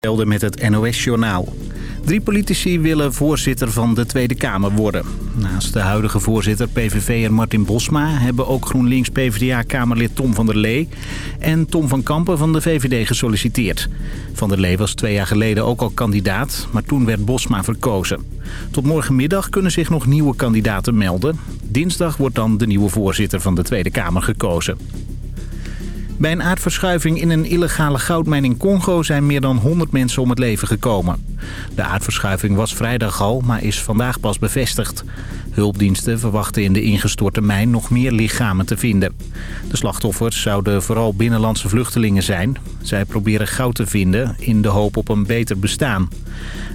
Met het NOS-journaal. Drie politici willen voorzitter van de Tweede Kamer worden. Naast de huidige voorzitter PVV'er Martin Bosma... hebben ook GroenLinks-PVDA-kamerlid Tom van der Lee... en Tom van Kampen van de VVD gesolliciteerd. Van der Lee was twee jaar geleden ook al kandidaat... maar toen werd Bosma verkozen. Tot morgenmiddag kunnen zich nog nieuwe kandidaten melden. Dinsdag wordt dan de nieuwe voorzitter van de Tweede Kamer gekozen. Bij een aardverschuiving in een illegale goudmijn in Congo zijn meer dan 100 mensen om het leven gekomen. De aardverschuiving was vrijdag al, maar is vandaag pas bevestigd. Hulpdiensten verwachten in de ingestorte mijn nog meer lichamen te vinden. De slachtoffers zouden vooral binnenlandse vluchtelingen zijn. Zij proberen goud te vinden in de hoop op een beter bestaan.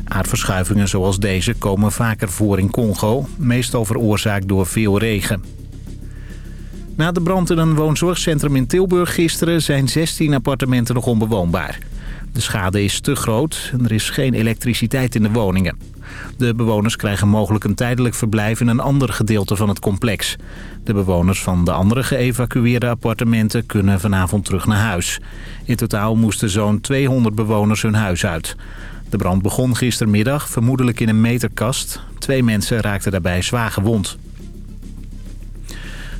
Aardverschuivingen zoals deze komen vaker voor in Congo, meestal veroorzaakt door veel regen. Na de brand in een woonzorgcentrum in Tilburg gisteren zijn 16 appartementen nog onbewoonbaar. De schade is te groot en er is geen elektriciteit in de woningen. De bewoners krijgen mogelijk een tijdelijk verblijf in een ander gedeelte van het complex. De bewoners van de andere geëvacueerde appartementen kunnen vanavond terug naar huis. In totaal moesten zo'n 200 bewoners hun huis uit. De brand begon gistermiddag, vermoedelijk in een meterkast. Twee mensen raakten daarbij zwaar gewond.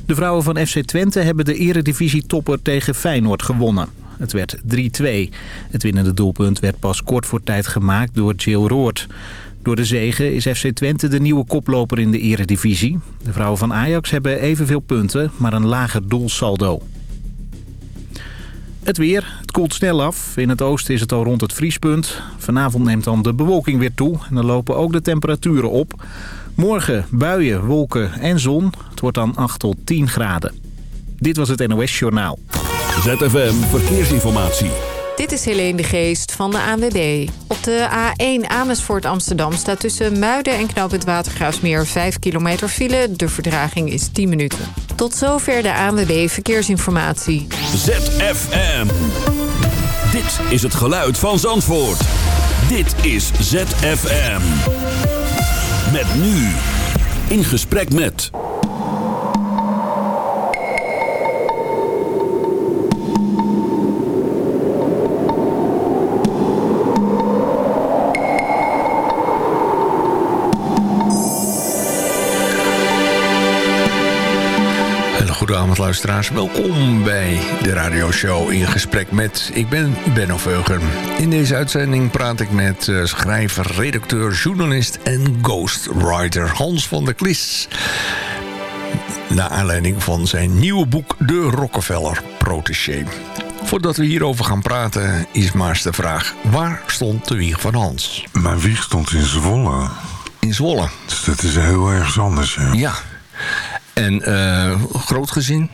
De vrouwen van FC Twente hebben de eredivisie-topper tegen Feyenoord gewonnen. Het werd 3-2. Het winnende doelpunt werd pas kort voor tijd gemaakt door Jill Roord. Door de zegen is FC Twente de nieuwe koploper in de eredivisie. De vrouwen van Ajax hebben evenveel punten, maar een lager doelsaldo. Het weer. Het koelt snel af. In het oosten is het al rond het vriespunt. Vanavond neemt dan de bewolking weer toe en dan lopen ook de temperaturen op. Morgen buien, wolken en zon. Het wordt dan 8 tot 10 graden. Dit was het NOS Journaal. ZFM Verkeersinformatie. Dit is Helene de Geest van de ANWB. Op de A1 Amersfoort Amsterdam staat tussen Muiden en Knoop het Watergraafsmeer 5 kilometer file. De verdraging is 10 minuten. Tot zover de ANWB Verkeersinformatie. ZFM. Dit is het geluid van Zandvoort. Dit is ZFM. Met nu. In gesprek met... Goedenavond luisteraars, welkom bij de radioshow in gesprek met... Ik ben Benno Veuger. In deze uitzending praat ik met uh, schrijver, redacteur, journalist en ghostwriter Hans van der Klis. Naar aanleiding van zijn nieuwe boek De Rockefeller Protégé. Voordat we hierover gaan praten is maar eens de vraag... waar stond de wieg van Hans? Mijn wieg stond in Zwolle. In Zwolle? Dus dat is heel erg anders, ja. Ja. En uh, groot gezin?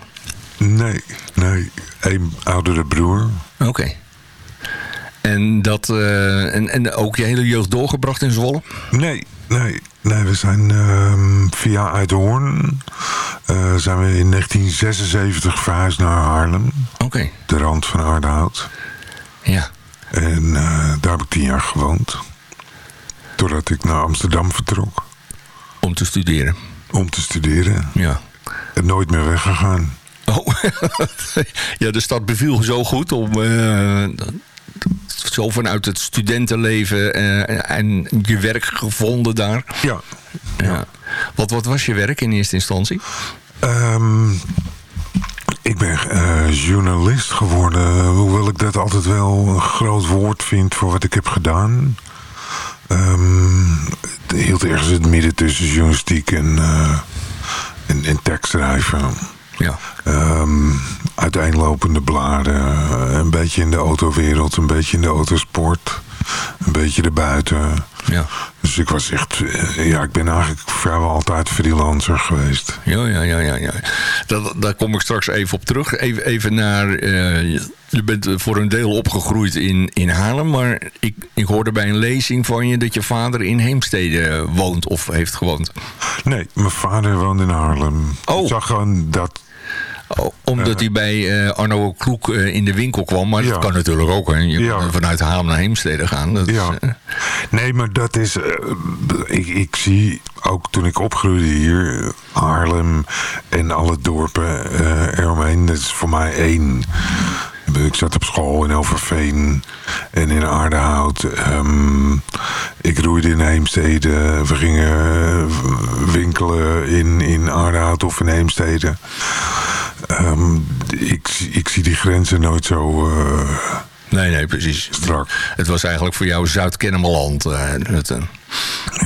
Nee, nee. Een oudere broer. Oké. Okay. En, dat, uh, en, en ook je hele jeugd doorgebracht in Zwolle? Nee, nee. Nee, we zijn uh, via Uithoorn uh, zijn we in 1976 verhuisd naar Haarlem. Oké. Okay. De rand van Aardehout. Ja. En daar heb ik tien jaar gewoond. Totdat ik naar Amsterdam vertrok. Om te studeren? Om te studeren. Ja. En nooit meer weggegaan. Oh, ja, de stad beviel zo goed om... Uh, zo vanuit het studentenleven uh, en je werk gevonden daar. Ja. ja. Wat, wat was je werk in eerste instantie? Um, ik ben uh, journalist geworden. Hoewel ik dat altijd wel een groot woord vind voor wat ik heb gedaan. Um, het hield ergens het midden tussen journalistiek en, uh, en, en tekstschrijven. Ja. Um, uiteenlopende bladen. Een beetje in de autowereld, een beetje in de autosport. Een beetje erbuiten. Ja. Dus ik was echt... Ja, ik ben eigenlijk vrijwel altijd freelancer geweest. Ja, ja, ja, ja. ja. Dat, daar kom ik straks even op terug. Even, even naar... Uh, je bent voor een deel opgegroeid in, in Haarlem. Maar ik, ik hoorde bij een lezing van je dat je vader in Heemstede woont of heeft gewoond. Nee, mijn vader woonde in Haarlem. Oh. Ik zag gewoon dat omdat hij bij uh, Arno Kloek uh, in de winkel kwam. Maar dat kan natuurlijk ook. Hè. Je kan vanuit Haarlem naar Heemstede gaan. Dat is, eh, Nee, maar dat is... eh, ik, ik zie ook toen ik opgroeide hier... eh, Haarlem en alle dorpen eh, eromheen. Dat is voor mij één. Ik zat op school in Overveen en in Aardehout. Um, ik roeide in Heemstede. We gingen winkelen in, in Aardehout of in Heemstede. Um, ik, ik zie die grenzen nooit zo... Uh, Nee, nee, precies. Strak. Het was eigenlijk voor jou Zuid-Kennemerland. Uh,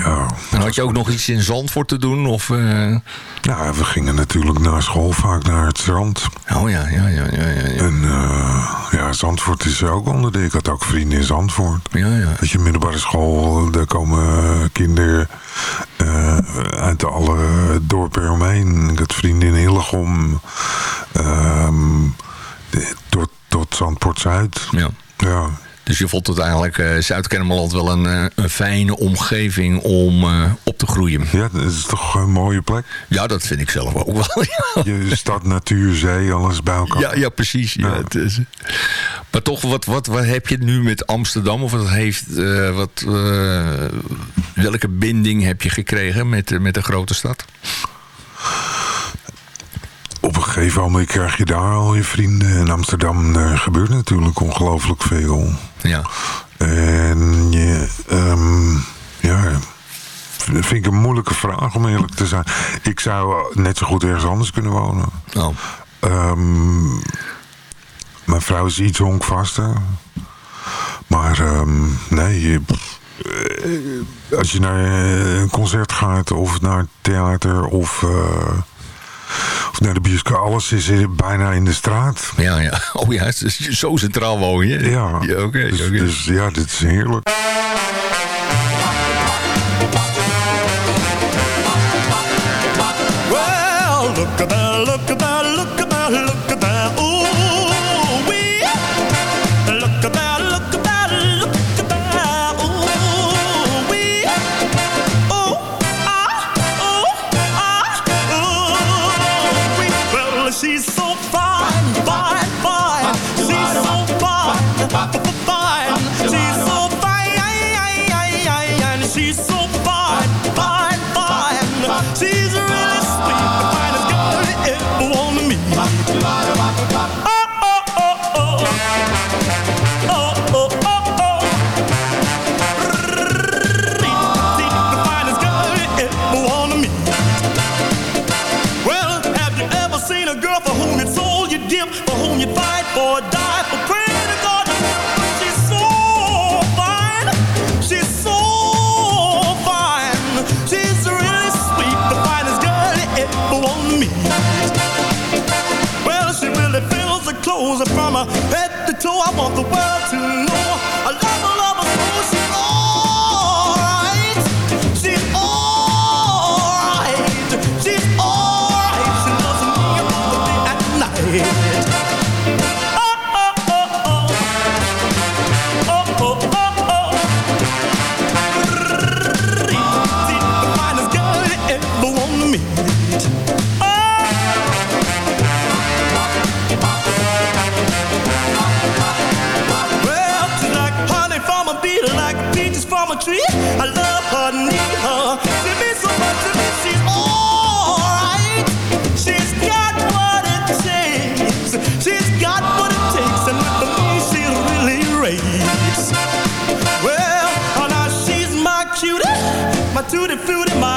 ja. En had je ook nog iets in Zandvoort te doen? Of, uh... Ja, we gingen natuurlijk na school vaak naar het strand. Oh ja, ja, ja. ja, ja. En uh, ja, Zandvoort is ook onderdeel. Ik had ook vrienden in Zandvoort. Ja, ja. Dat je middelbare school, daar komen kinderen uh, uit alle dorpen eromheen. Ik had vrienden in Hillegom. Um, tot, tot Zandpoort Zuid. Ja. Ja. Dus je vond het eigenlijk uh, Zuid-Kennemerland wel een, uh, een, fijne omgeving om uh, op te groeien. Ja, dat is toch een mooie plek? Ja, dat vind ik zelf ook wel. Ja. Je stad, natuur, zee, alles bij elkaar. Ja, ja precies. Ja. ja. Het is... Maar toch, wat, wat, wat heb je nu met Amsterdam? Of wat heeft, wat, welke binding heb je gekregen met, met de grote stad? Op een gegeven moment krijg je daar al je vrienden. In Amsterdam er gebeurt natuurlijk ongelooflijk veel. Ja. En je, um, ja, dat vind ik een moeilijke vraag om eerlijk te zijn. Ik zou net zo goed ergens anders kunnen wonen. Oh. Um, mijn vrouw is iets honkvaster. Maar um, nee, je, als je naar een concert gaat of naar het theater of... Uh, of naar de bioscoop. Alles is bijna in de straat. Ja, ja. Oh ja, zo centraal woon je. Ja. ja Oké, okay, dus, okay. dus ja, dit is heerlijk. Tutti frutti, my heart, my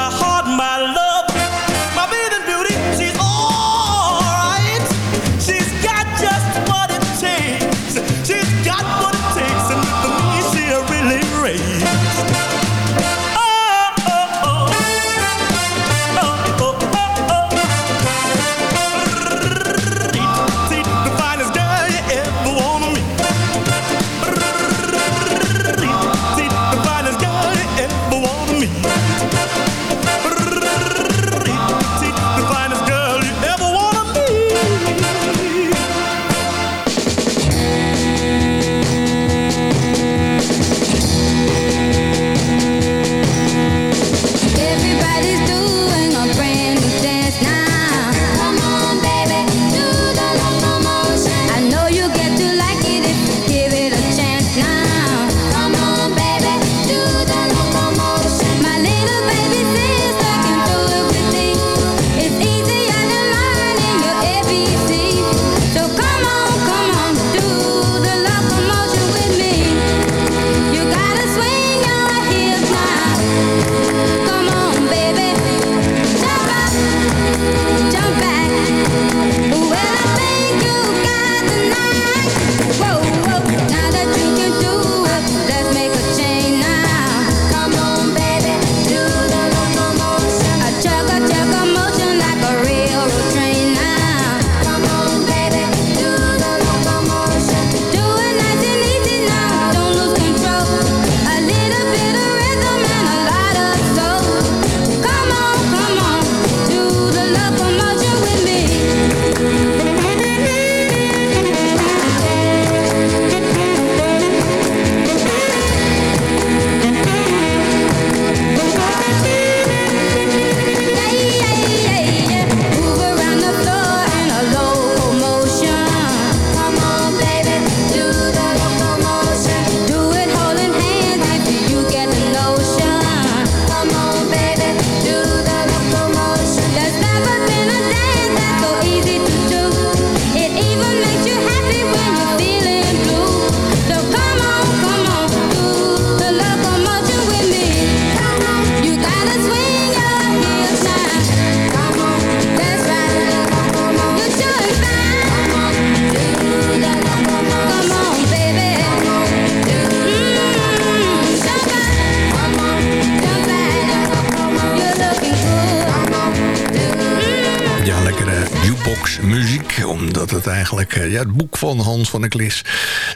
Omdat het eigenlijk, eh, ja, het boek van Hans van der Klis,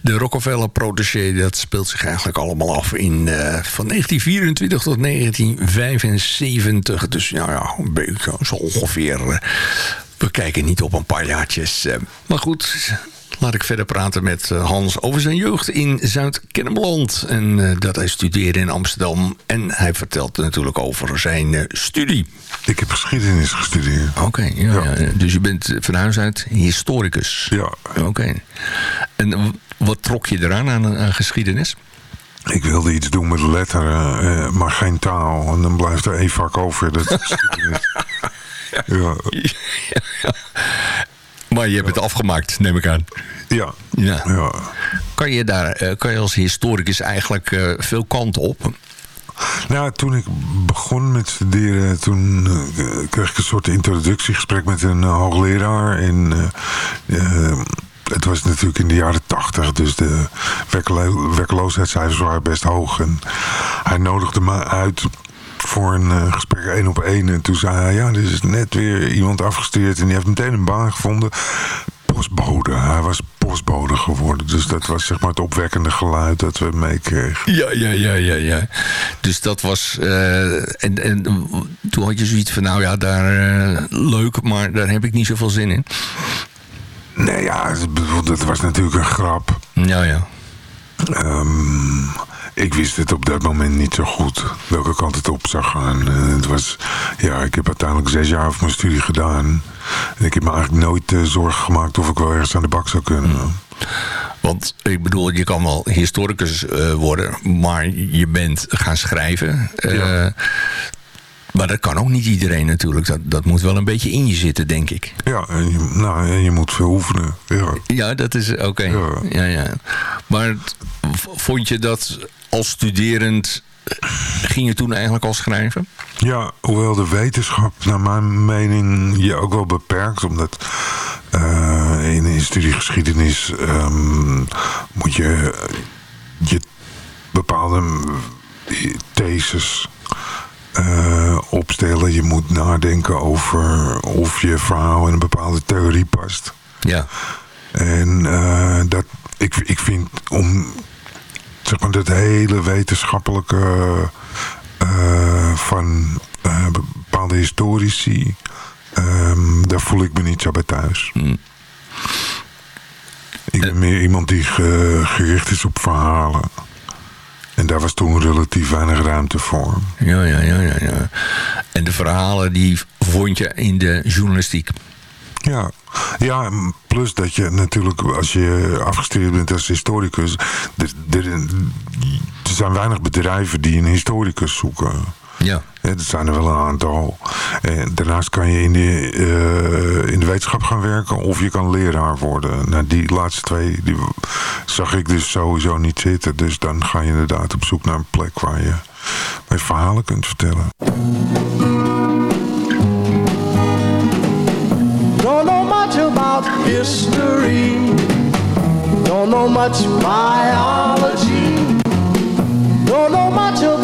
de Rockefeller Protégé, dat speelt zich eigenlijk allemaal af in eh, van 1924 tot 1975. Dus ja, ja een beetje zo ongeveer. eh, we kijken niet op een paar jaartjes. Maar goed, Laat ik verder praten met eh, Hans over zijn jeugd in Zuid-Kennemerland. En eh, dat hij studeerde in Amsterdam. En hij vertelt natuurlijk over zijn eh, studie. Ik heb geschiedenis gestudeerd. Oké, ja, ja. dus je bent van huis uit historicus. Ja, Oké. En wat trok je eraan aan, aan geschiedenis? ik wilde iets doen met letteren, maar geen taal. En dan blijft er één vak over. Dat is ja, Maar je hebt het afgemaakt, neem ik aan. Ja, Ja. ja. Kan je daar, eh, kan je als historicus eigenlijk eh, veel kanten op? Nou, toen ik begon met studeren, toen eh, kreeg ik een soort introductiegesprek met een hoogleraar. En het was natuurlijk in de jaren tachtig, dus de werklo- werkloosheidscijfers waren best hoog. En hij nodigde me uit voor een gesprek één op één. En toen zei hij, ja, er is net weer iemand afgestudeerd en die heeft meteen een baan gevonden. Postbode. Hij was postbode geworden. Dus dat was zeg maar het opwekkende geluid dat we meekregen. Ja, ja, ja, ja, ja. Dus dat was... eh, en, en toen had je zoiets van, nou ja, daar eh, leuk, maar daar heb ik niet zoveel zin in. Nee, ja, dat was natuurlijk een grap. Ja, ja. Ehm, ik wist het op dat moment niet zo goed. Welke kant het op zou gaan. En het was, ja, ik heb uiteindelijk zes jaar over mijn studie gedaan. En ik heb me eigenlijk nooit eh, zorgen gemaakt of ik wel ergens aan de bak zou kunnen. Want ik bedoel, je kan wel historicus eh, worden, maar je bent gaan schrijven. Eh, Ja. Maar dat kan ook niet iedereen natuurlijk. Dat, dat moet wel een beetje in je zitten, denk ik. Ja, en je, nou, en je moet veel oefenen. Ja. Ja, dat is oké. Ja. Ja. Ja, Maar vond je dat als studerend... ging je toen eigenlijk al schrijven? Ja, hoewel de wetenschap naar mijn mening je ook wel beperkt. Omdat eh, in, in studiegeschiedenis ehm, moet je je bepaalde eh, theses eh, opstellen. Je moet nadenken over of je verhaal in een bepaalde theorie past. Ja. En eh, dat, ik, ik vind om zeg maar, dat hele wetenschappelijke eh, van bepaalde historici, ehm, daar voel ik me niet zo bij thuis. Hm. Ik ben meer iemand die ge- gericht is op verhalen. En daar was toen relatief weinig ruimte voor. Ja, ja, ja, ja, ja. En de verhalen die vond je in de journalistiek? Ja, ja, plus dat je natuurlijk als je afgestudeerd bent als historicus... Er, er, er zijn weinig bedrijven die een historicus zoeken. Ja. Dat zijn er wel een aantal. En daarnaast kan je in de, eh, in de wetenschap gaan werken of je kan leraar worden. Nou, die laatste twee die zag ik dus sowieso niet zitten. Dus dan ga je inderdaad op zoek naar een plek waar je, waar je verhalen kunt vertellen. Don't know much about history. Don't know much biology. Don't know much about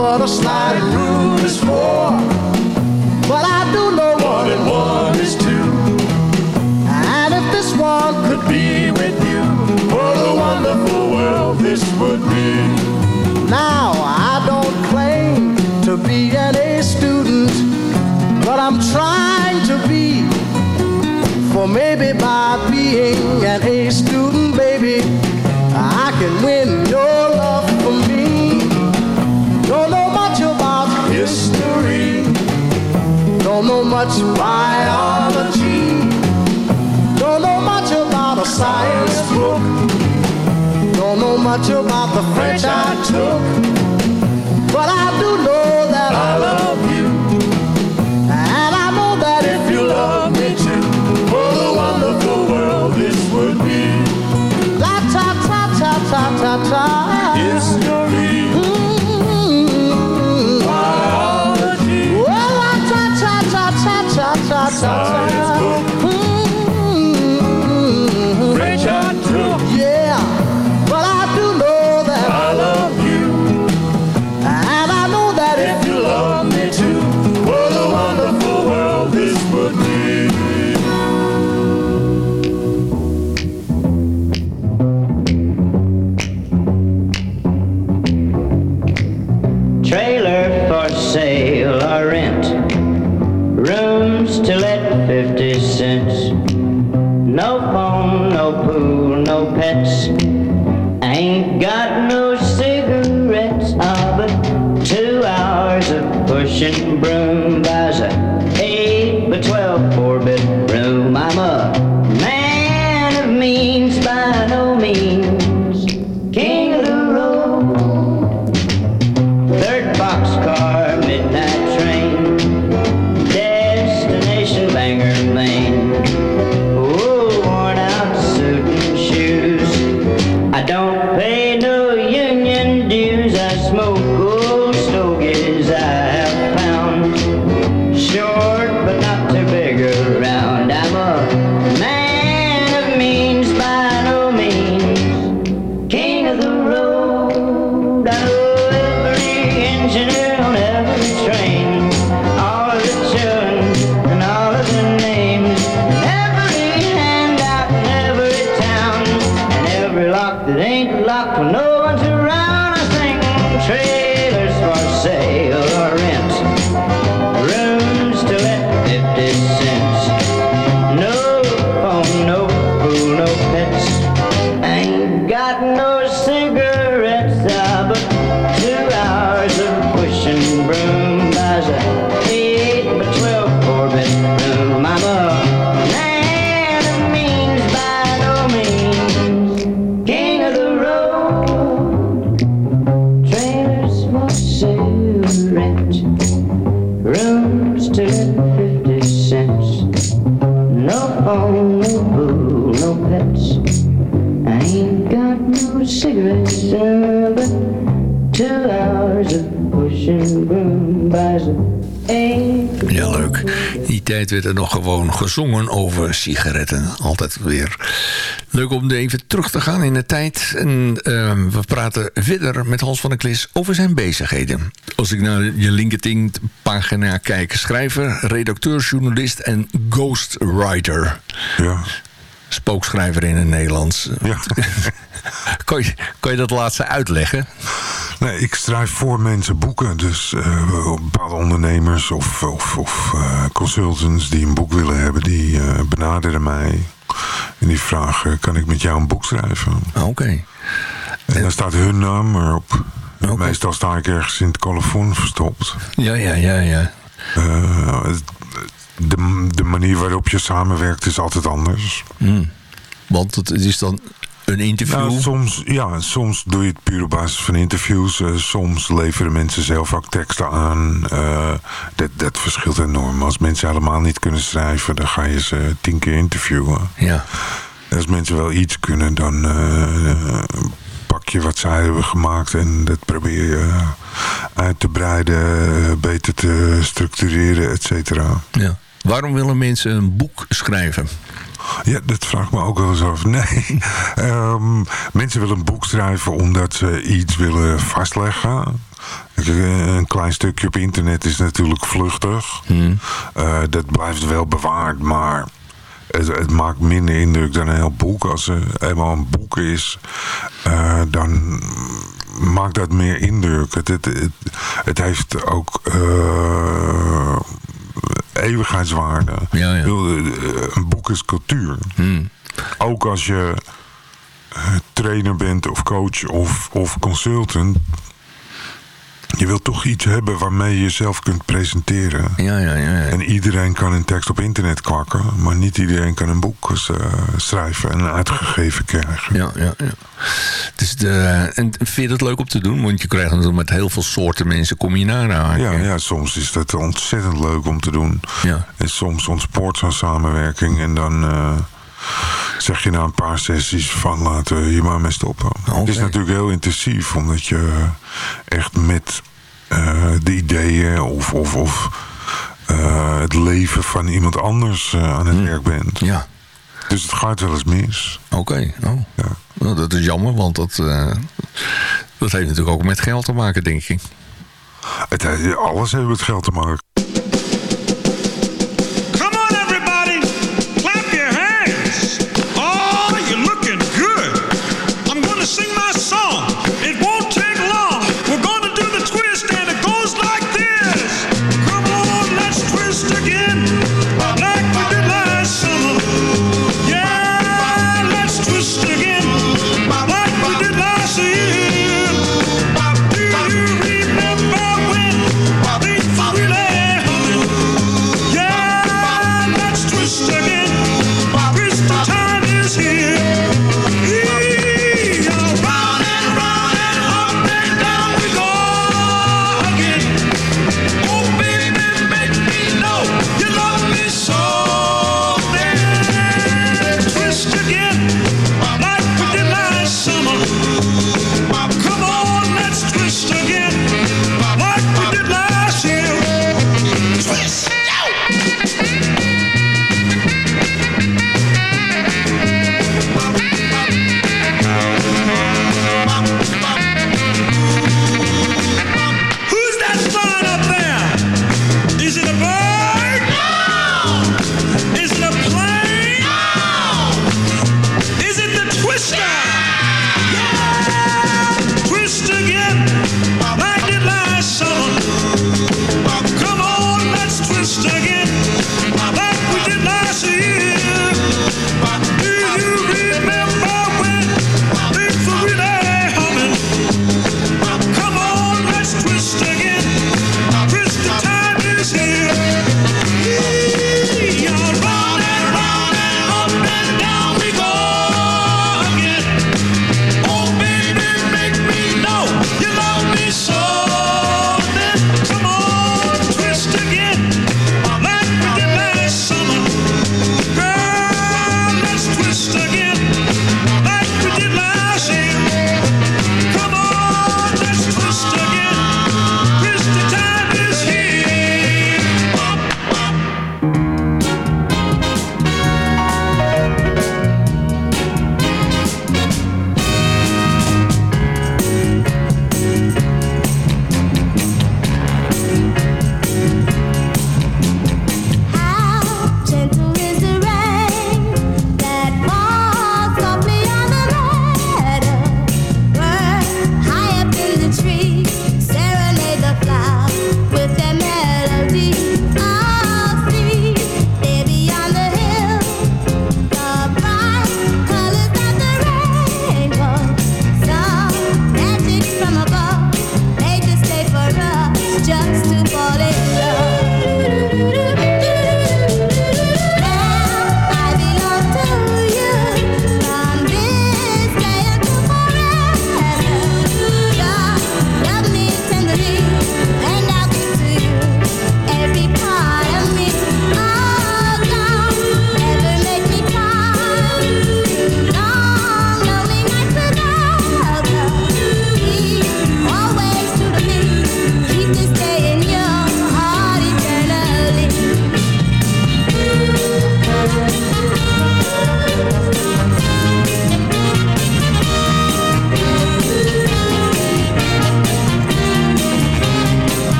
What a sliding rule is for. But I do know one and one is two. And if this one could be with you, what a wonderful world this would be. Now, I don't claim to be an A student, but I'm trying to be. For maybe by being an A student, baby, I can win much biology, don't know much about a science book, don't know much about the French I took, tijd werd er nog gewoon gezongen over sigaretten. Altijd weer leuk om even terug te gaan in de tijd. En ehm, we praten verder met Hans van der Klis over zijn bezigheden. Als ik naar je LinkedIn-pagina kijk. Schrijver, redacteur, journalist en ghostwriter. Ja. Spookschrijver in het Nederlands. Ja. kan, je, kan je dat laatste uitleggen? Nee, ik schrijf voor mensen boeken. Dus eh, bepaalde ondernemers of, of, of eh, consultants die een boek willen hebben, die eh, benaderen mij. En die vragen, kan ik met jou een boek schrijven? Ah, Oké. En daar staat hun naam erop. Oké. Meestal sta ik ergens in het colofon verstopt. Ja, ja, ja, ja. De, de manier waarop je samenwerkt is altijd anders. Want het is dan een interview. Nou, soms, ja, soms doe je het puur op basis van interviews. Eh, soms leveren mensen zelf ook teksten aan. Eh, dat, dat verschilt enorm. Als mensen helemaal niet kunnen schrijven... dan ga je ze tien keer interviewen. Ja. Als mensen wel iets kunnen, dan eh, pak je wat zij hebben gemaakt... en dat probeer je uit te breiden, beter te structureren, et cetera. ja. Waarom willen mensen een boek schrijven? Ja, dat vraag ik me ook wel eens af. Nee, Ehm, mensen willen een boek schrijven omdat ze iets willen vastleggen. Kijk, Een klein stukje op internet is natuurlijk vluchtig. Eh, dat blijft wel bewaard, maar het, het maakt minder indruk dan een heel boek. Als er eenmaal een boek is, eh, dan maakt dat meer indruk. Het, het, het, het heeft ook eh, eeuwigheidswaarde. Ja, bedoel, eh, Een boek is cultuur. Ook als je eh, trainer bent of coach of, of consultant. Je wilt toch iets hebben waarmee je jezelf kunt presenteren. Ja, ja, ja. ja. En iedereen kan een tekst op internet kwakken. Maar niet iedereen kan een boek eh, schrijven en uitgegeven krijgen. Ja, ja, ja. Dus de, en vind je dat leuk om te doen? Want je krijgt natuurlijk met heel veel soorten mensen kom je naar aan. Ja, ja, soms is dat ontzettend leuk om te doen. Ja. En soms ontspoort zo'n samenwerking. En dan eh, zeg je na een paar sessies van laten we hier maar mee stoppen. Het is natuurlijk heel intensief. Omdat je echt met eh, de ideeën of, of, of eh, het leven van iemand anders eh, aan het werk bent. Ja, Dus het gaat wel eens mis. oké. Oh. Ja. Nou, dat is jammer, want dat, dat heeft natuurlijk ook met geld te maken, denk ik. Het, alles heeft met geld te maken.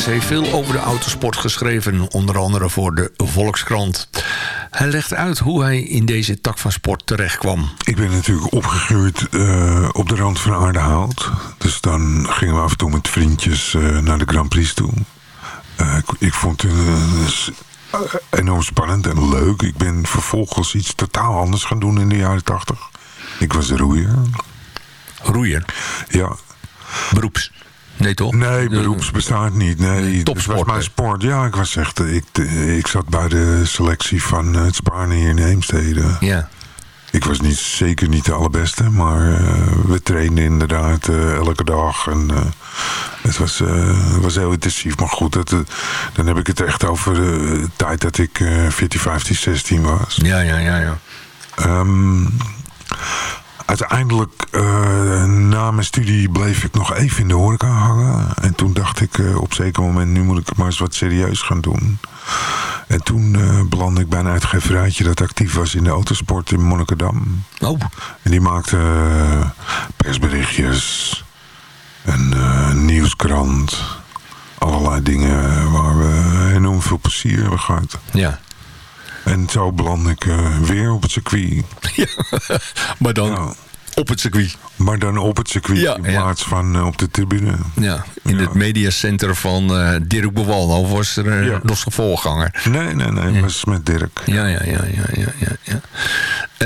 Klis heeft veel over de autosport geschreven, onder andere voor de Volkskrant. Hij legt uit hoe hij in deze tak van sport terecht kwam. Ik ben natuurlijk opgegroeid eh, op de rand van Aardehout. Dus dan gingen we af en toe met vriendjes eh, naar de Grand Prix toe. Eh, ik, ik vond het enorm spannend en leuk. Ik ben vervolgens iets totaal anders gaan doen in de jaren tachtig. Ik was roeier. Roeien, Ja, beroeps. Nee toch? Nee, beroeps bestaat niet. Nee, het Topsport, was mijn sport. Ja, ik was echt... Ik, ik zat bij de selectie van het Sparen hier in Heemstede. Ja. Ik was niet, zeker niet de allerbeste, maar eh, we trainden inderdaad eh, elke dag. En, eh, het was, eh, was heel intensief, maar goed, dat, eh, dan heb ik het echt over de tijd dat ik eh 14, 15, 16 was. Ja, ja, ja, ja. Ehm, uiteindelijk, eh, na mijn studie, bleef ik nog even in de horeca hangen. En toen dacht ik eh, op zeker moment, nu moet ik het maar eens wat serieus gaan doen. En toen eh, belandde ik bij een uitgeverijtje dat actief was in de autosport in Monnikendam. Oh, En die maakte persberichtjes, een nieuwskrant, allerlei dingen waar we enorm veel plezier hebben gehad. ja. En zo beland ik eh, weer op het circuit. Maar dan Ja. op het circuit. Maar dan op het circuit Ja, in ja. plaats van eh, op de tribune. Ja, in Ja. het mediacenter van eh, Dirk Bewaldo of was er Ja. nog zijn voorganger. Nee, nee, nee, dat was met Dirk. Ja, ja, ja, ja, ja, ja. ja.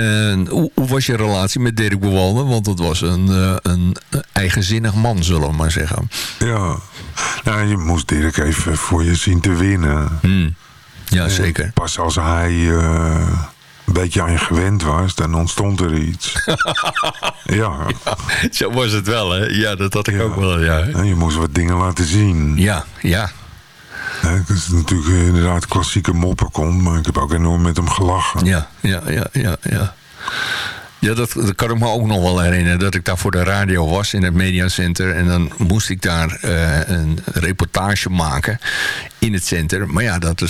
En hoe, hoe was je relatie met Dirk Bewaldo? Want dat was een, een eigenzinnig man, zullen we maar zeggen. Ja. Nou, je moest Dirk even voor je zien te winnen. Hmm. Ja, zeker. Pas als hij eh, een beetje aan je gewend was, dan ontstond er iets. ja. Zo was het wel, hè? Ja, dat had ik Ja. ook wel, ja. En je moest wat dingen laten zien. Ja, ja. Dat is natuurlijk inderdaad klassieke mopperkont, maar ik heb ook enorm met hem gelachen. Ja, ja, ja, ja, ja. Ja, dat, kan ik me ook nog wel herinneren. Dat ik daar voor de radio was in het mediacenter. En dan moest ik daar eh, een reportage maken in het center. Maar ja, dat eh,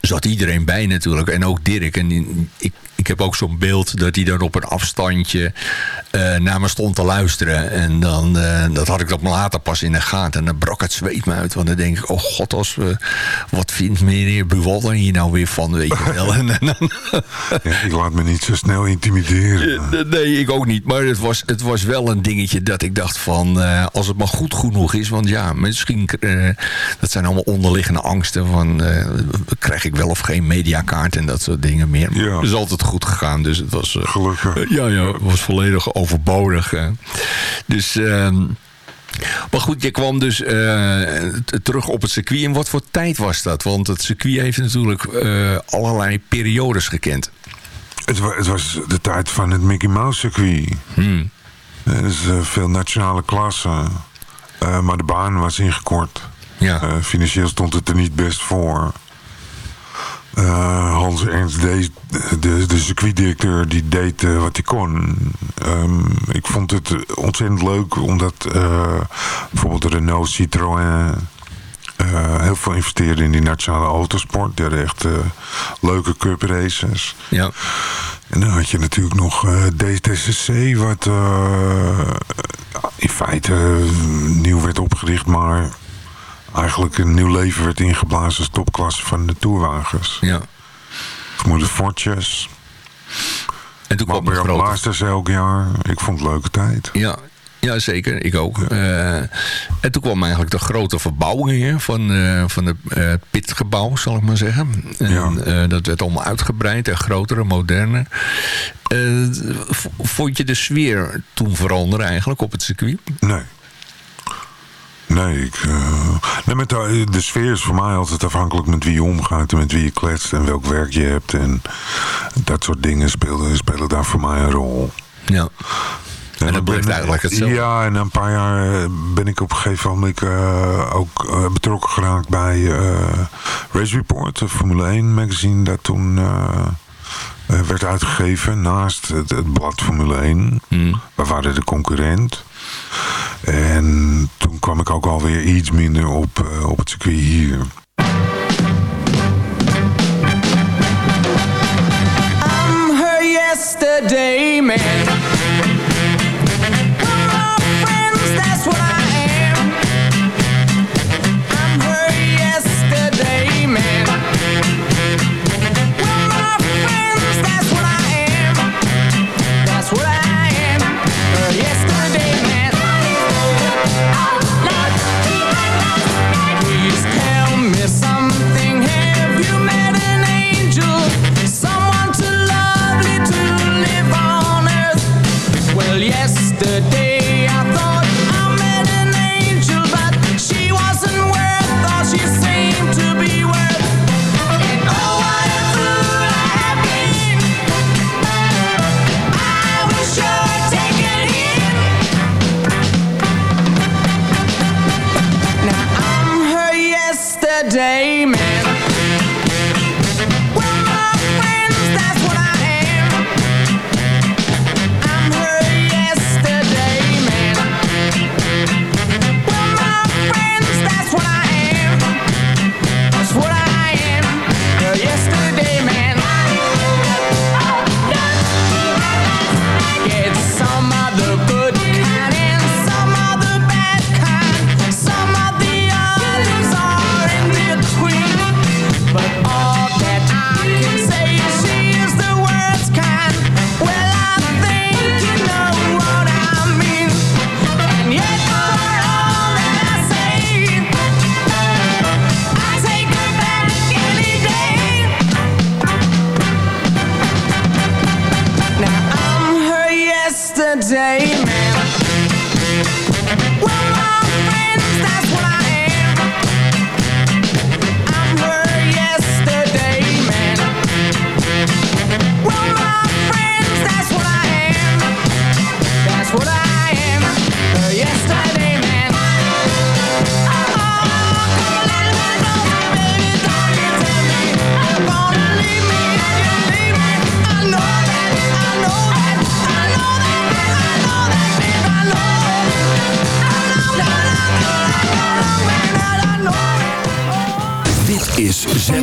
zat iedereen bij natuurlijk. En ook Dirk. En ik, ik heb ook zo'n beeld dat hij dan op een afstandje eh, naar me stond te luisteren. En dan, eh, dat had ik dat later pas in de gaten. En dan brak het zweet me uit. Want dan denk ik, oh god, als, we wat vindt meneer Buwalder hier nou weer van? Weet je wel. En dan, Ja, ik laat me niet zo snel intimideren. Eh, Nee, ik ook niet. Maar het was, het was wel een dingetje dat ik dacht van... als het maar goed genoeg is. Want ja, misschien... dat zijn allemaal onderliggende angsten van... krijg ik wel of geen mediakaart en dat soort dingen meer. Maar Ja. Is altijd goed gegaan. Dus het was... eh, Gelukkig. ja, ja, het was volledig overbodig. hè. Dus... ehm, maar goed, je kwam dus eh, terug op het circuit. En wat voor tijd was dat? Want het circuit heeft natuurlijk eh, allerlei periodes gekend. Het, wa- het was de tijd van het Mickey Mouse circuit. Hmm. Eh, Dus eh, veel nationale klassen. Maar de baan was ingekort. Ja. Financieel stond het er niet best voor. Hans Ernst deed, de, de circuitdirecteur, die deed eh, wat hij kon. Ehm, ik vond het ontzettend leuk, omdat eh, bijvoorbeeld Renault, Citroën... eh, heel veel investeerden in die nationale autosport. Die hadden echt leuke cup races. Ja. En dan had je natuurlijk nog eh, DTCC, wat in feite nieuw werd opgericht, maar eigenlijk een nieuw leven werd ingeblazen als topklasse van de toerwagens. ja. Vermoedelijk Fortjes, En toen kwam Marlboro grote... Masters elk jaar. Ik vond het een leuke tijd. Ja, ja, zeker. Ik ook. Eh, en toen kwam eigenlijk de grote verbouwing van, eh, van het eh, pitgebouw, zal ik maar zeggen. En, Ja. dat werd allemaal uitgebreid en groter en moderner. Vond je de sfeer toen veranderen eigenlijk op het circuit? Nee. Nee, ik, eh, nee met de, de sfeer is voor mij altijd afhankelijk met wie je omgaat en met wie je kletst en welk werk je hebt. En dat soort dingen spelen, spelen daar voor mij een rol. Ja. En ik dat blijft ben- eigenlijk hetzelfde. Ja, en een paar jaar eh, ben ik op een gegeven moment eh, ook betrokken geraakt bij Race Report, de Formule 1 magazine dat toen werd uitgegeven naast het, het blad Formule 1. Hmm. We waren de concurrent. En toen kwam ik ook alweer iets minder op, eh, op het circuit hier. I'm her yesterday man.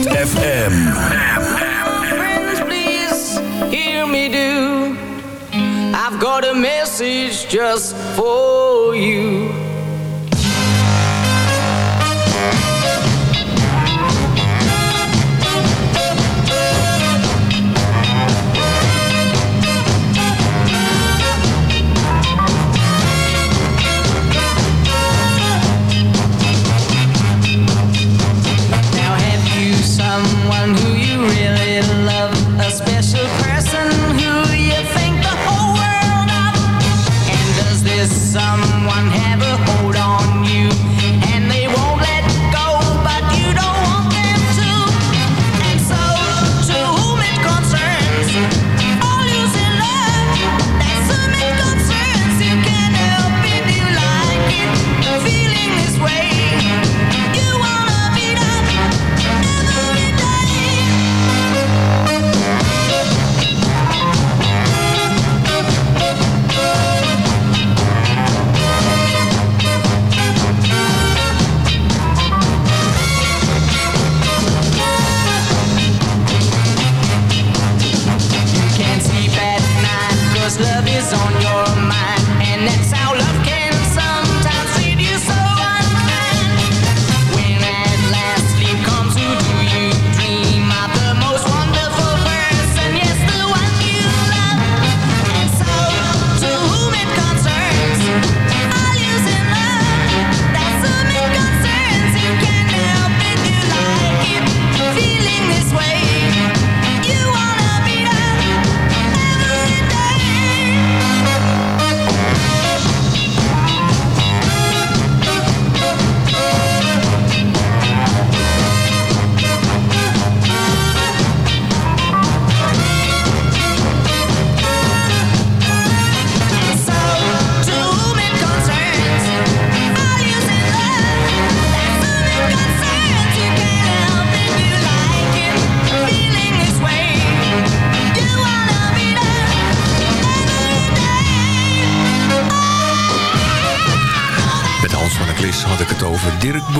ZFM. Friends, please hear me do. I've got a message just for you.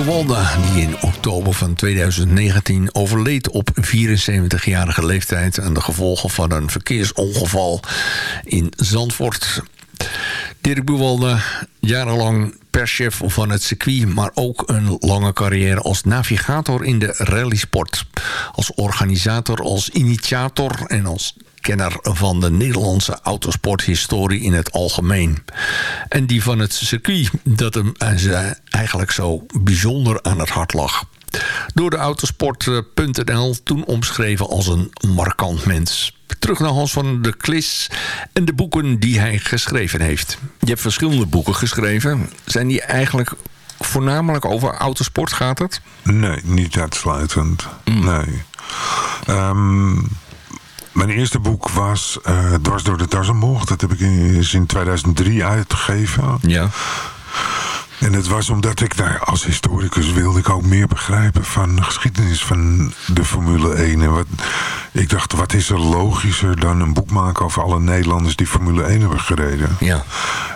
Bewalda... die in oktober van 2019 overleed op 74-jarige leeftijd... aan de gevolgen van een verkeersongeval in Zandvoort. Dirk Bewalda, jarenlang perschef van het circuit... maar ook een lange carrière als navigator in de rallysport. Als organisator, als initiator en als kenner van de Nederlandse autosporthistorie in het algemeen. En die van het circuit dat hem eh, eigenlijk zo bijzonder aan het hart lag. Door de autosport.nl toen omschreven als een markant mens. Terug naar Hans van der Klis en de boeken die hij geschreven heeft. Je hebt verschillende boeken geschreven. Zijn die eigenlijk voornamelijk over autosport gaat het? Nee, niet uitsluitend. Nee. Ehm, mijn eerste boek was eh, Dwars door de Tarzanbocht. Dat heb ik in, is in 2003 uitgegeven. Ja. En het was omdat ik daar als historicus wilde ik ook meer begrijpen van de geschiedenis van de Formule 1. En wat, ik dacht, wat is er logischer dan een boek maken over alle Nederlanders die Formule 1 hebben gereden. Ja.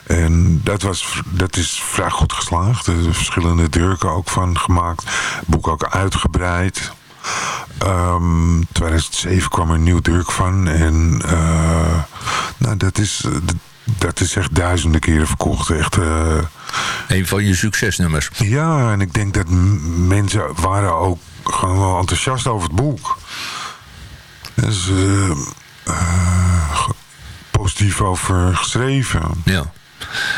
En dat, was, dat is vrij goed geslaagd. Er zijn verschillende drukken ook van gemaakt. Het boek ook uitgebreid. Ehm 2007 kwam er een nieuw druk van. En eh, nou, dat, is, eh, dat is echt duizenden keren verkocht. Echt, eh, Een van je succesnummers. ja, en ik denk dat mensen waren ook gewoon wel enthousiast over het boek. Dus ge- positief over geschreven. Ja.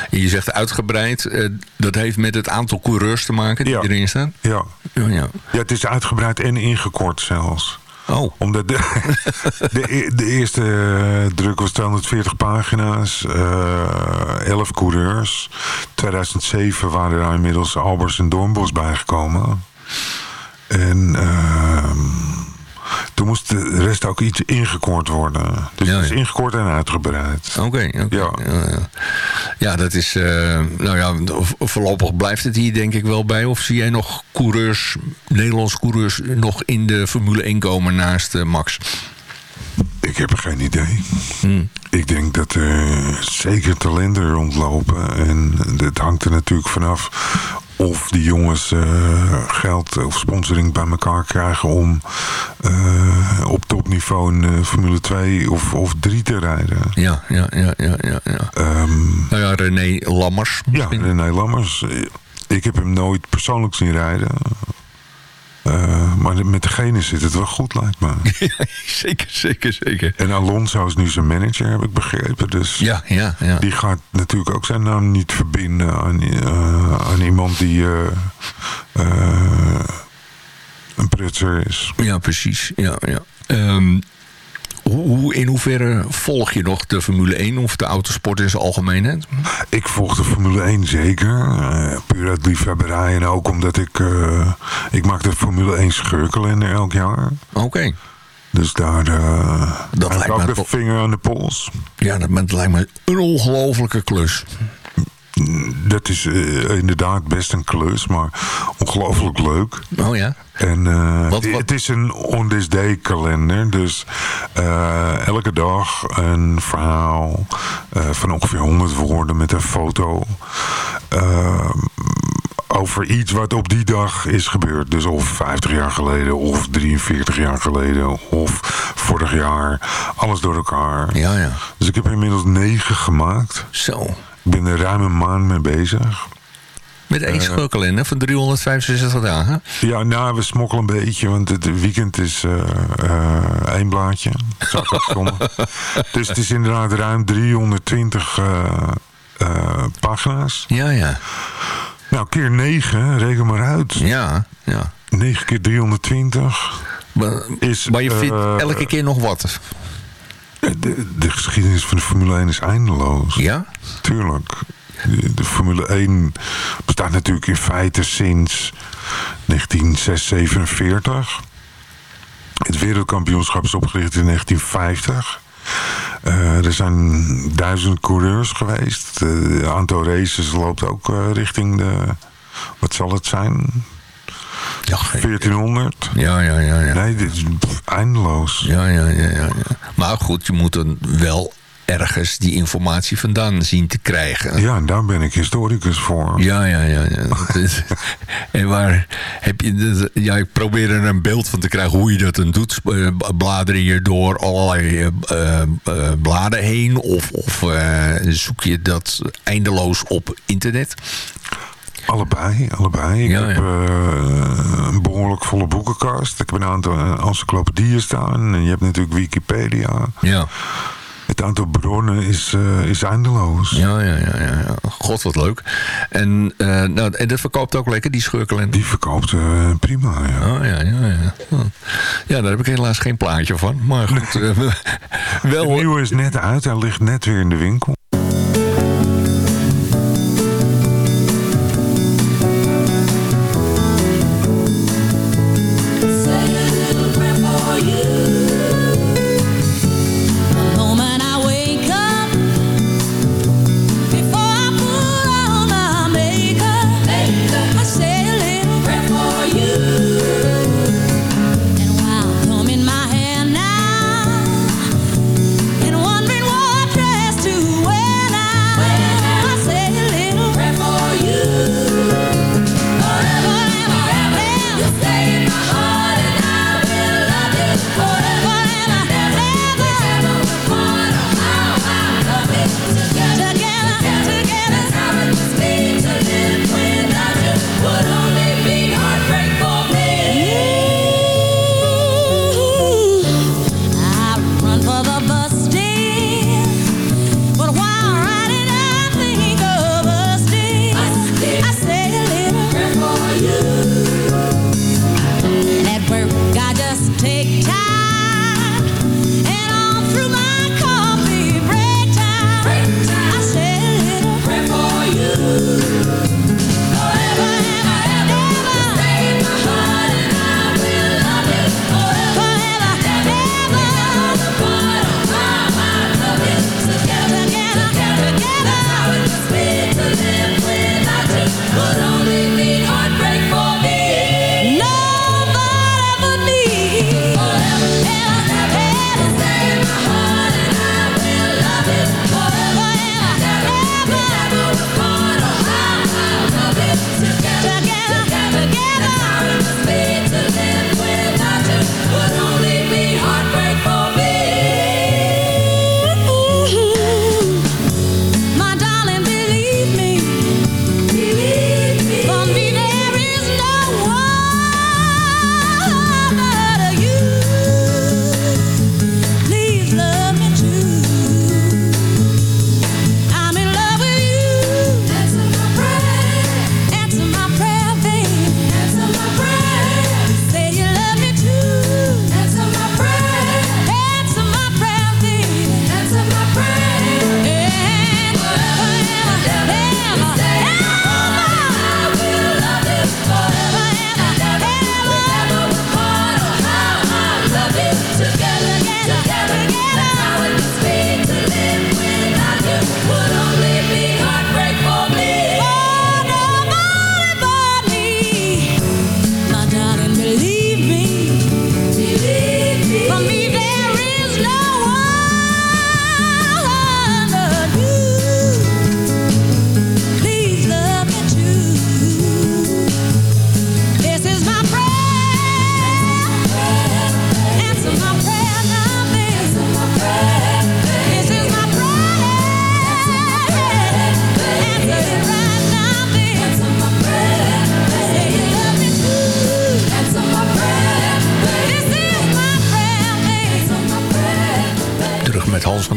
En je zegt uitgebreid, eh, dat heeft met het aantal coureurs te maken die Ja. erin staan? Ja. Ja, ja. ja, het is uitgebreid en ingekort zelfs. Oh, Omdat de, de, e- de eerste eh, druk was 240 pagina's, eh 11 coureurs. 2007 waren er inmiddels Albers en Doornbos bijgekomen. En ehm, toen moest de rest ook iets ingekort worden. Dus Ja, het is ja. ingekort en uitgebreid. oké. oké. Ja. Ja, ja. ja, dat is... eh, nou ja, vo- voorlopig blijft het hier denk ik wel bij. Of zie jij nog coureurs, Nederlandse coureurs... nog in de Formule 1 komen naast eh, Max? Ik heb er geen idee. Hmm. Ik denk dat er zeker talenten rondlopen. En het hangt er natuurlijk vanaf of die jongens eh, geld of sponsoring bij elkaar krijgen om eh, op topniveau in eh, Formule 2 of, of 3 te rijden. Ja, ja, ja, ja, ja. ja. Ehm, Nou ja, René Lammers. ja, misschien. René Lammers. Ik heb hem nooit persoonlijk zien rijden. Maar met degene zit het wel goed, lijkt me. zeker, zeker, zeker. En Alonso is nu zijn manager, heb ik begrepen. Dus Ja, ja, ja. Die gaat natuurlijk ook zijn naam niet verbinden aan, eh, aan iemand die eh, eh, een prutser is. Ja, precies. Ja, ja. Ehm, hoe, in hoeverre volg je nog de Formule 1 of de autosport in zijn algemeenheid? Ik volg de Formule 1 zeker. eh, puur uit liefhebberij en ook omdat ik... ik maak de Formule 1 scheurkalender elk jaar. Oké. Dus daar eh Dat lijkt ik ook me de vinger aan de pols. Ja, dat, dat lijkt me een ongelofelijke klus. Dat is eh, inderdaad best een klus, maar ongelooflijk leuk. Oh ja? En eh, Wat- wat- het is een on this day kalender. Dus eh, elke dag een verhaal van ongeveer 100 woorden met een foto. over iets wat op die dag is gebeurd. Dus of 50 jaar geleden, of 43 jaar geleden, of vorig jaar. Alles door elkaar. Ja, ja. Dus ik heb inmiddels negen gemaakt. Zo. Ik ben er ruim een maand mee bezig. Met één schurkelin van 365 dagen. Ja, nou, we smokkelen een beetje, want het weekend is eh, eh, één blaadje. Dus het is inderdaad ruim 320 eh, eh, pagina's. Ja, ja. Nou, keer 9, reken maar uit. Ja, ja. 9 keer 320 Maar, is... maar je vindt eh, elke keer nog wat. De, de geschiedenis van de Formule 1 is eindeloos. Ja? Tuurlijk. De, Formule 1 bestaat natuurlijk in feite sinds 1947. Het wereldkampioenschap is opgericht in 1950. Eh, er zijn duizend coureurs geweest. Eh, Het aantal races loopt ook eh, richting de... Wat zal het zijn? Ja, geen- 1400? ja, ja, ja. ja. Nee, dit is eindeloos. Ja, ja, ja, ja, ja. Goed, je moet dan wel ergens die informatie vandaan zien te krijgen. Ja, en daar ben ik historicus voor. Ja, ja, ja. ja. Is- en waar heb je... Ja, ik probeer er een beeld van te krijgen hoe je dat dan doet. Eh, Blader je door allerlei eh, eh, bladen heen? Of, of zoek je dat eindeloos op internet? Allebei, allebei. Ik Ja, heb ja. eh, een behoorlijk volle boekenkast. Ik heb een aantal encyclopedieën staan. En je hebt natuurlijk Wikipedia. Ja, Het aantal bronnen is, eh, is eindeloos. ja, ja, ja. ja. God, wat leuk. En, eh, nou, en dat verkoopt ook lekker, die schurkelend. Die verkoopt prima, ja. Oh, ja, ja, ja. Hm. Ja, daar heb ik helaas geen plaatje van. Maar goed, eh, De wel... nieuwe is net uit. Hij ligt net weer in de winkel.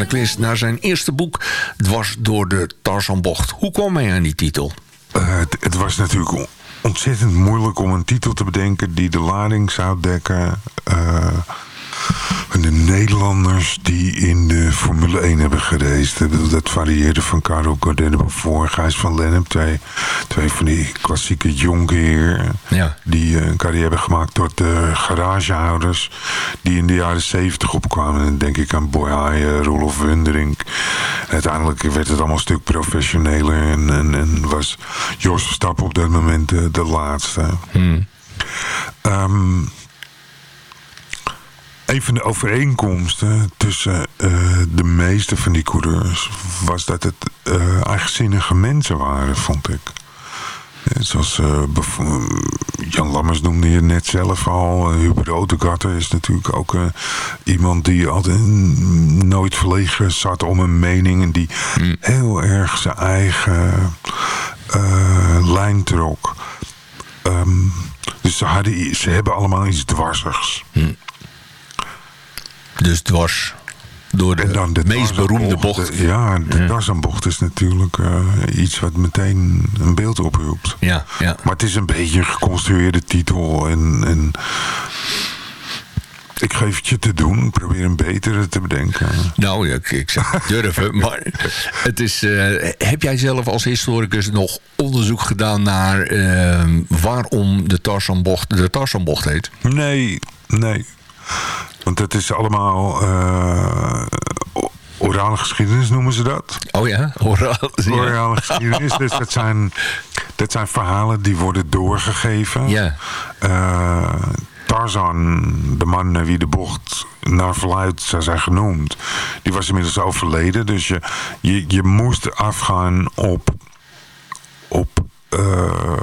Quist naar zijn eerste boek... Dwars door de Tarzanbocht. Hoe kwam hij aan die titel? Eh, het, was natuurlijk on- ontzettend moeilijk om een titel te bedenken die de lading zou dekken. eh, de Nederlanders die in de Formule 1 hebben bedoel, Dat varieerde van Carlo Gordenne voor Gijs van Lennep. Twee, twee van die klassieke jonkheer Ja. die eh, een carrière hebben gemaakt door de garagehouders die in de jaren 70 opkwamen. En denk ik aan Boy Haaien, Rolof Wundering. En uiteindelijk werd het allemaal een stuk professioneler en, en, en was Jos Verstappen op dat moment de, de laatste. Ehm, een van de overeenkomsten tussen eh, de meeste van die coureurs was dat het eh, eigenzinnige mensen waren, vond ik. Eh, Zoals bev- Jan Lammers noemde je net zelf al. Uh, Hubert Otegatter is natuurlijk ook iemand die altijd mm, nooit verlegen zat om een mening. En die heel erg zijn eigen lijn trok. Ehm, dus ze, hadden, ze hebben allemaal iets dwarsigs. Dus dwars door de, En dan de meest beroemde bocht. Ja, de Tarzanbocht is natuurlijk eh, iets wat meteen een beeld oproept. Ja, ja. Maar het is een beetje een geconstrueerde titel. En, en ik geef het je te doen. Probeer een betere te bedenken. Nou, ja, ik, ik zeg durven, maar het is... eh, heb jij zelf als historicus nog onderzoek gedaan naar eh, waarom de Tarzanbocht de Tarzanbocht heet? Nee, nee. Want het is allemaal eh, orale geschiedenis noemen ze dat. Oh ja, oraal. Ja. Orale geschiedenis. Dus dat zijn, dat zijn verhalen die worden doorgegeven. Ja. Eh, Tarzan, de man naar wie de bocht naar verluid zou zijn genoemd, die was inmiddels overleden. Dus je, je, je moest afgaan op, op, eh,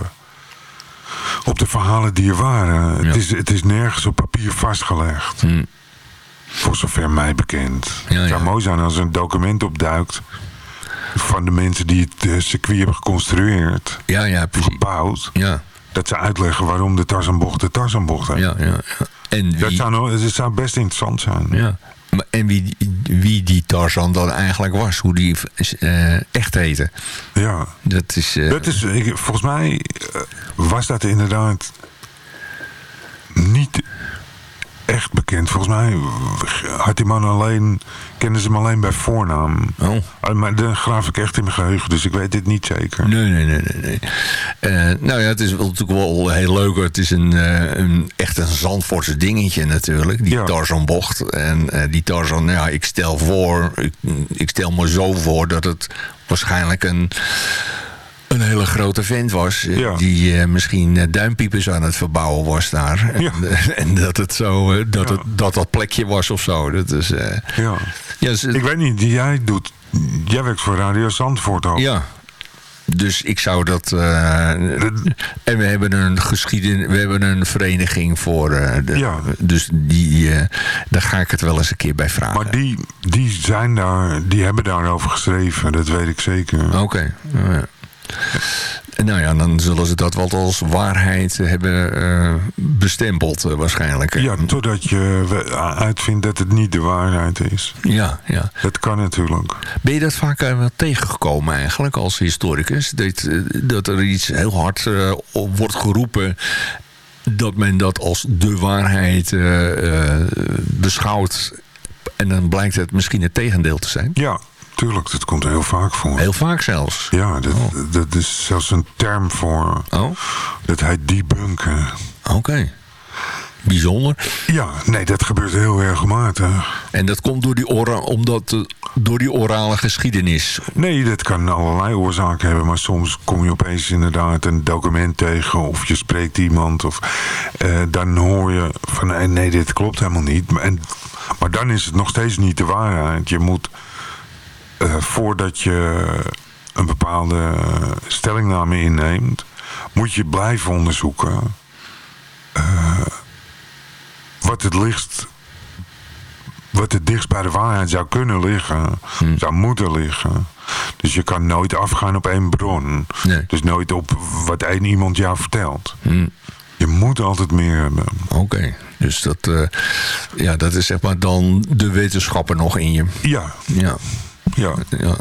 op de verhalen die er waren. Het, is, het is nergens op papier vastgelegd. Voor zover mij bekend. Ja, het zou mooi zijn als er een document opduikt van de mensen die het eh, circuit hebben geconstrueerd, Ja, ja, precies. gebouwd. Ja, Dat ze uitleggen waarom de Tarzanbocht de Tarzanbocht heet. ja, ja. ja. En Dat wie, zou, nou, het zou best interessant zijn. ja. En wie, wie die Tarzan dan eigenlijk was, hoe die eh, echt heette. Ja. Dat is... eh, Dat is, ik, volgens mij eh, was dat inderdaad niet echt bekend. Volgens mij had die man alleen, kenden ze hem alleen bij voornaam. Oh. Ah, Maar dan graaf ik echt in mijn geheugen, dus ik weet dit niet zeker. Nee, nee, nee, nee. nee. Eh, nou ja, het is natuurlijk wel heel leuk. Het is een, eh, een echt een Zandvoortse dingetje natuurlijk. Die Ja. Tarzanbocht. En eh, die Tarzan, nou ja, ik stel voor, ik, ik stel me zo voor dat het waarschijnlijk een, een hele grote vent was. eh, Ja. Die eh, misschien eh, duimpiepers aan het verbouwen was daar. Ja. En, en dat het zo, dat, Ja. het, dat dat plekje was of zo. Dat is, Ja. ja, ze- Ik weet niet, die jij doet, jij werkt voor Radio Zandvoort ook. Ja. Dus ik zou dat. en we hebben een geschiedenis. We hebben een vereniging voor. de- Ja. Dus die, daar ga ik het wel eens een keer bij vragen. Maar die, die zijn daar, die hebben daarover geschreven, dat weet ik zeker. Oké. nou ja. Nou ja, dan zullen ze dat wat als waarheid hebben eh, bestempeld, eh, waarschijnlijk. Ja, totdat je we- uitvindt dat het niet de waarheid is. ja, ja. Dat kan natuurlijk. Ben je dat vaak eh, wel tegengekomen eigenlijk als historicus? Dat, eh, dat er iets heel hard eh, wordt geroepen... dat men dat als de waarheid eh, eh, beschouwt... en dan blijkt het misschien het tegendeel te zijn? Ja, tuurlijk, dat komt heel vaak voor. Heel vaak zelfs. Ja, dat, dat is zelfs een term voor. Oh, Dat heet debunken. oké. Bijzonder. Ja, nee, dat gebeurt heel regelmatig. En dat komt door die, ora omdat, eh, door die orale geschiedenis. Nee, dat kan allerlei oorzaken hebben. Maar soms kom je opeens inderdaad een document tegen. Of je spreekt iemand. Of eh, dan hoor je van eh, nee, dit klopt helemaal niet. En, maar dan is het nog steeds niet de waarheid. Je moet eh, voordat je een bepaalde stellingname inneemt. Moet je blijven onderzoeken. eh, wat het lichtst wat het dichtst bij de waarheid zou kunnen liggen, zou moeten liggen. Dus je kan nooit afgaan op één bron. Nee. Dus nooit op wat één iemand jou vertelt. Hm. Je moet altijd meer hebben. Oké. Dus dat, eh, ja, dat is zeg maar dan de wetenschapper nog in je. Ja, Ja, ja. ja.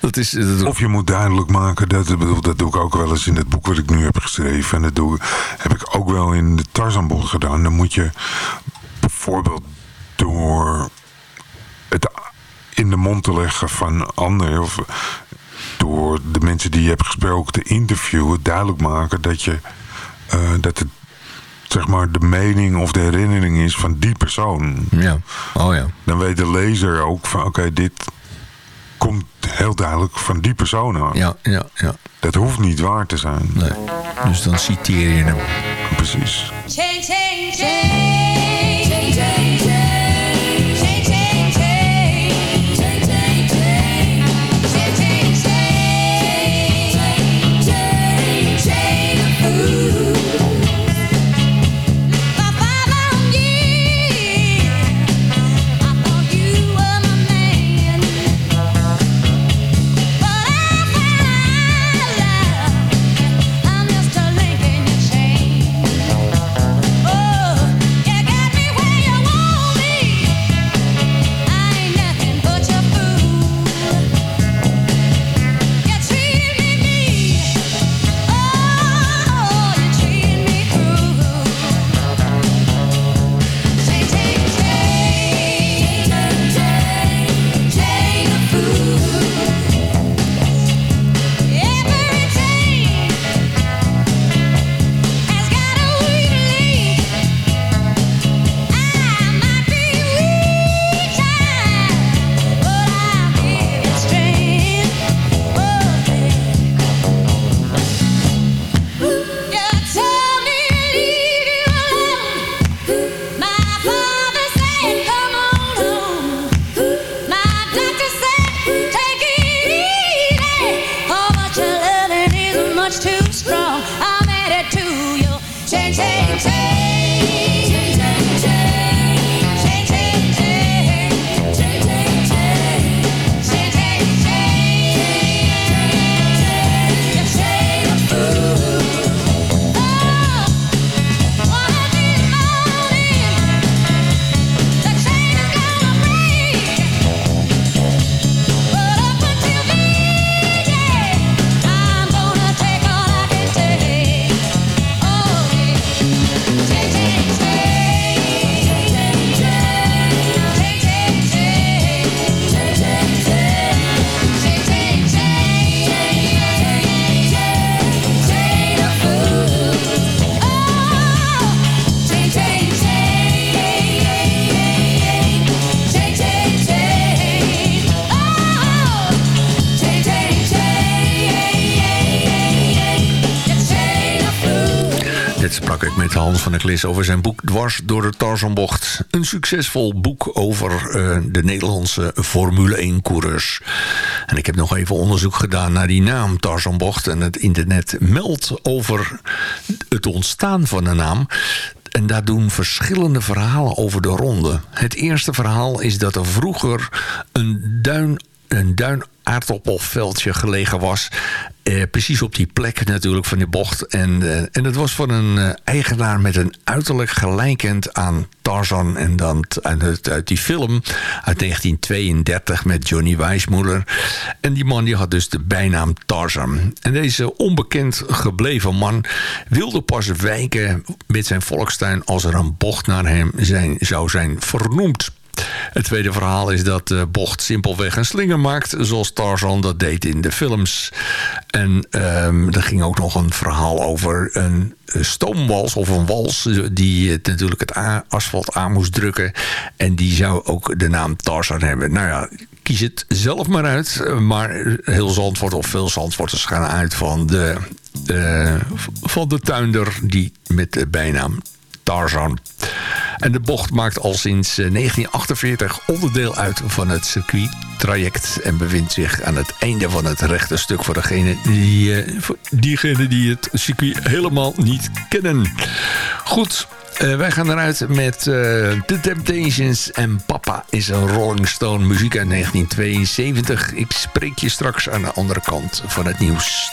Dat is... Dat, Of je moet duidelijk maken, dat, bedoel, dat doe ik ook wel eens in het boek wat ik nu heb geschreven. En dat doe, heb ik ook wel in de Tarzanbond gedaan. Dan moet je bijvoorbeeld door het in de mond te leggen van anderen... of door de mensen die je hebt gesproken te interviewen... duidelijk maken dat, je, eh, dat het zeg maar de mening of de herinnering is van die persoon. ja, oh ja. Dan weet de lezer ook van oké, dit komt heel duidelijk van die persoon aan. Ja, ja, ja. Dat hoeft niet waar te zijn. Nee. Dus dan citeer je hem. Precies. Change, change, change, van der Klis over zijn boek Dwars door de Tarzanbocht. Een succesvol boek over eh, de Nederlandse Formule 1-coureurs. En ik heb nog even onderzoek gedaan naar die naam Tarzanbocht. En het internet meldt over het ontstaan van de naam. En daar doen verschillende verhalen over de ronde. Het eerste verhaal is dat er vroeger een duin een duinaardappelveldje gelegen was. Eh, precies op die plek natuurlijk van die bocht. En, eh, en het was van een eh, eigenaar met een uiterlijk gelijkend aan Tarzan. En dan uit, uit die film uit 1932 met Johnny Weissmuller. En die man die had dus de bijnaam Tarzan. En deze onbekend gebleven man wilde pas wijken met zijn volkstuin... als er een bocht naar hem zijn, zou zijn vernoemd. Het tweede verhaal is dat de bocht simpelweg een slinger maakt... zoals Tarzan dat deed in de films. En ehm, er ging ook nog een verhaal over een eh, stoomwals of een wals... die natuurlijk het asfalt aan moest drukken. En die zou ook de naam Tarzan hebben. Nou ja, kies het zelf maar uit. Maar heel Zandvoort of veel Zandvoorters gaan uit van de, eh, van de tuinder... die met de bijnaam En de bocht maakt al sinds eh, 1948 onderdeel uit van het circuittraject... en bevindt zich aan het einde van het rechte stuk voor degene die, eh, die het circuit helemaal niet kennen. Goed, eh, wij gaan eruit met eh, The Temptations en Papa is een Rolling Stone muziek uit 1972. Ik spreek je straks aan de andere kant van het nieuws.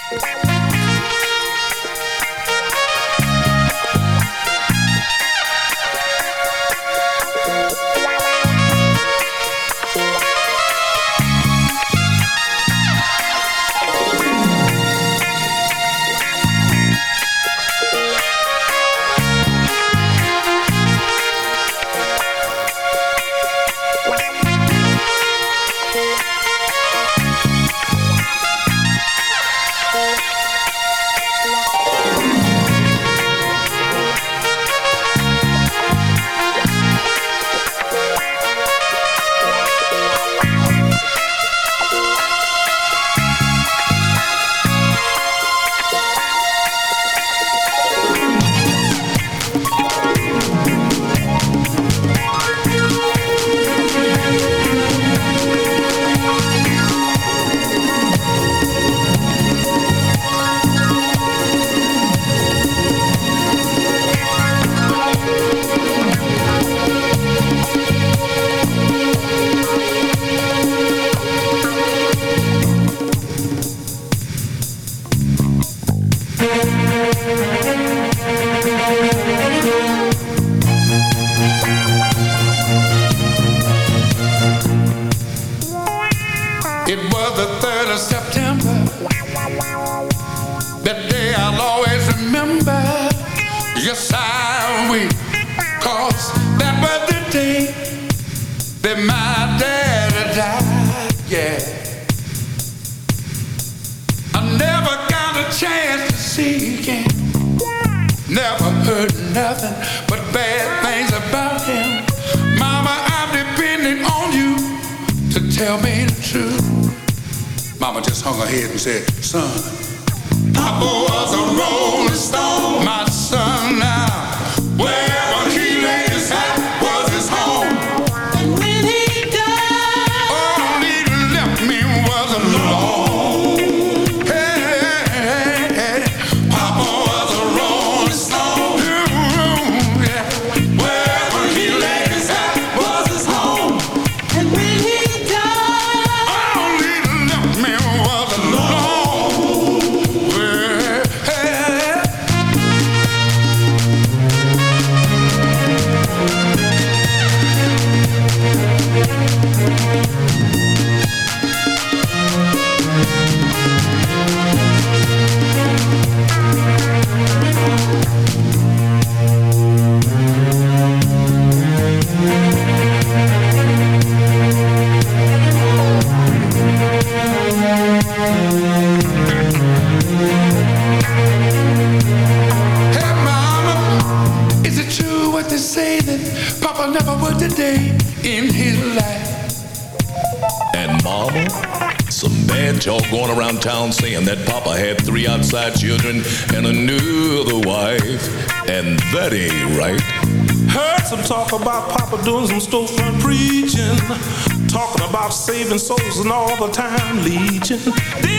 Talking about saving souls and all the time, Legion.